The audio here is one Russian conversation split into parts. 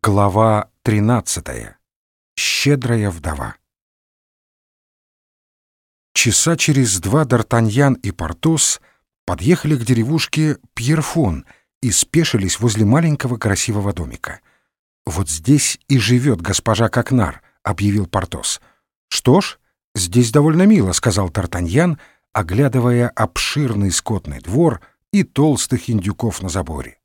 Глава 13. Щедрая вдова. Часа через два Д'Артаньян и Портос подъехали к деревушке Пьерфон и спешились возле маленького красивого домика. «Вот здесь и живет госпожа Кокнар», — объявил Портос. «Что ж, здесь довольно мило», — сказал Д'Артаньян, оглядывая обширный скотный двор и толстых индюков на заборе.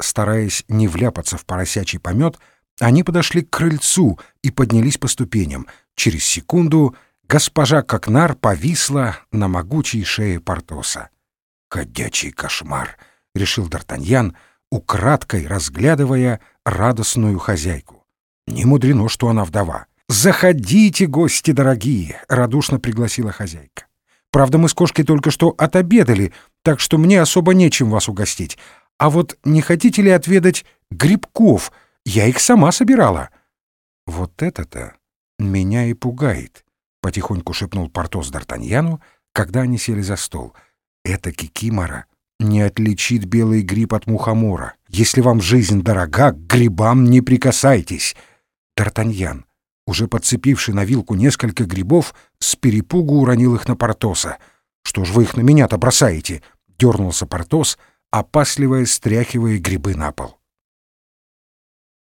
Стараясь не вляпаться в поросячий помет, они подошли к крыльцу и поднялись по ступеням. Через секунду госпожа Кокнар повисла на могучей шее Портоса. «Ходячий кошмар!» — решил Д'Артаньян, украдкой разглядывая радостную хозяйку. «Не мудрено, что она вдова». «Заходите, гости дорогие!» — радушно пригласила хозяйка. «Правда, мы с кошкой только что отобедали, так что мне особо нечем вас угостить. А вот не хотите ли отведать грибков? Я их сама собирала». «Вот это-то меня и пугает», — потихоньку шепнул Портос Д'Артаньяну, когда они сели за стол. «Это кикимора не отличит белый гриб от мухомора. Если вам жизнь дорога, к грибам не прикасайтесь». Д'Артаньян, уже подцепивший на вилку несколько грибов, с перепугу уронил их на Портоса. «Что ж вы их на меня-то бросаете?» — дернулся Портос — опасливая, стряхивая грибы на пол.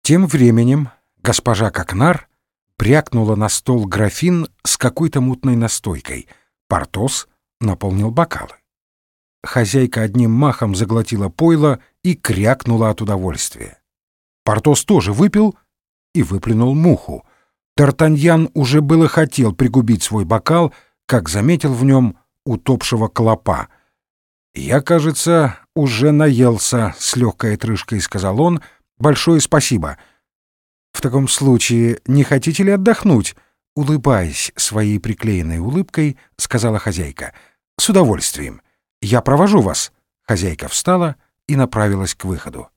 Тем временем госпожа Кокнар прякнула на стол графин с какой-то мутной настойкой. Портос наполнил бокалы. Хозяйка одним махом заглотила пойло и крякнула от удовольствия. Портос тоже выпил и выплюнул муху. Тартаньян уже было хотел пригубить свой бокал, как заметил в нем утопшего клопа — «Я, кажется, уже наелся с легкой отрыжкой», — сказал он. «Большое спасибо». «В таком случае не хотите ли отдохнуть?» Улыбаясь своей приклеенной улыбкой, сказала хозяйка. «С удовольствием. Я провожу вас». Хозяйка встала и направилась к выходу.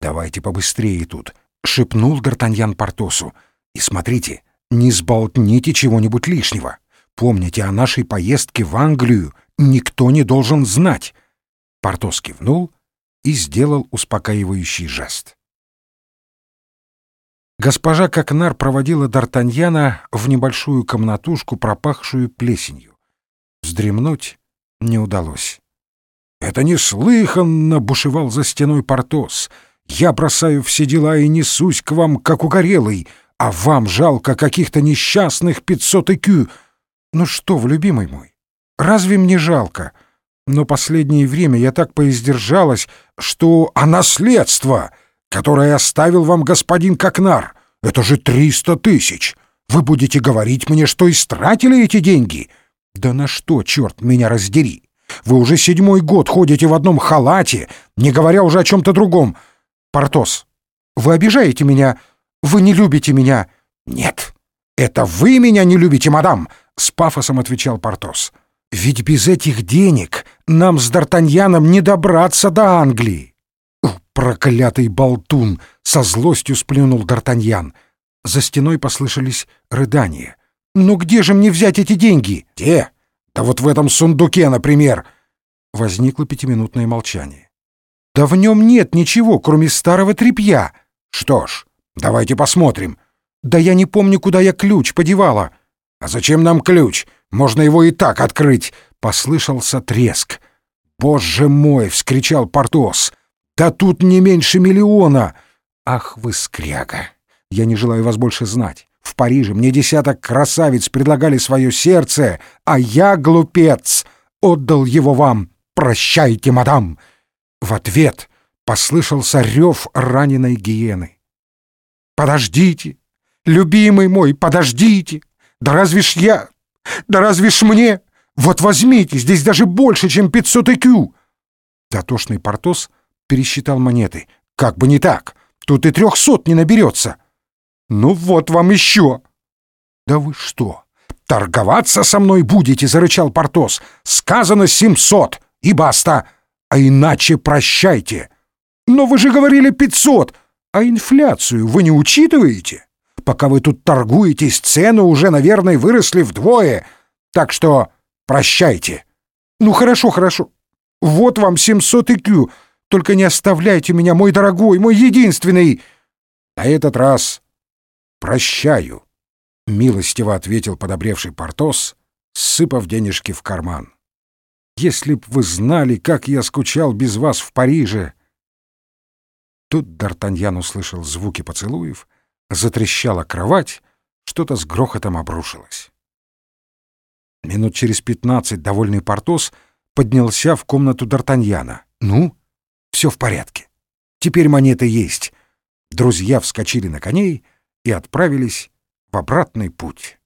«Давайте побыстрее тут», — шепнул Д'Артаньян Портосу. «И смотрите, не сболтните чего-нибудь лишнего. Помните о нашей поездке в Англию никто не должен знать. Портос кивнул и сделал успокаивающий жест. Госпожа Кокнар проводила Д'Артаньяна в небольшую комнатушку, пропахшую плесенью. Вздремнуть не удалось. «Это неслыханно!» — бушевал за стеной Портос. «Я бросаю все дела и несусь к вам, как угорелый, а вам жалко каких-то несчастных пятьсот икю. Ну что вы, любимый мой, Разве мне жалко? Но последнее время я так поиздержалась, что... А наследство, которое оставил вам господин Кокнар, это же триста тысяч. Вы будете говорить мне, что истратили эти деньги? Да на что, черт, меня раздери? Вы уже седьмой год ходите в одном халате, не говоря уже о чем-то другом. Портос, вы обижаете меня? Вы не любите меня? Нет, это вы меня не любите, мадам, — с пафосом отвечал Портос. Ведь без этих денег нам с Д'Артаньяном не добраться до Англии. О, проклятый болтун! Со злостью сплюнул Д'Артаньян. За стеной послышались рыдания. «Ну где же мне взять эти деньги?» «Где? Да вот в этом сундуке, например!» Возникло пятиминутное молчание. «Да в нем нет ничего, кроме старого тряпья!» «Что ж, давайте посмотрим!» «Да я не помню, куда я ключ подевала!» «А зачем нам ключ? Можно его и так открыть!» — послышался треск. «Боже мой!» — вскричал Портос. «Да тут не меньше миллиона!» «Ах вы, скряга! Я не желаю вас больше знать. В Париже мне десяток красавиц предлагали свое сердце, а я, глупец, отдал его вам. Прощайте, мадам!» В ответ послышался рев раненой гиены. «Подождите! Любимый мой, подождите! Да разве ж я... Да разве ж мне? Вот возьмите, здесь даже больше, чем 500 икю!» Дотошный Портос пересчитал монеты. «Как бы не так! Тут и трехсот не наберется!» «Ну вот вам еще!» «Да вы что, торговаться со мной будете?» — зарычал Портос. «Сказано семьсот, и баста! А иначе прощайте!» «Но вы же говорили пятьсот, а инфляцию вы не учитываете?» Пока вы тут торгуетесь, цены уже, наверное, выросли вдвое. Так что прощайте. Ну хорошо, хорошо. Вот вам 700 икю. Только не оставляйте меня, мой дорогой, мой единственный. На этот раз прощаю, — милостиво ответил подобревший Портос, сыпав денежки в карман. Если б вы знали, как я скучал без вас в Париже!» Тут Д'Артаньян услышал звуки поцелуев, затрещала кровать, что-то с грохотом обрушилось. Минут через пятнадцать довольный Портос поднялся в комнату Д'Артаньяна. «Ну, все в порядке. Теперь монеты есть». Друзья вскочили на коней и отправились в обратный путь.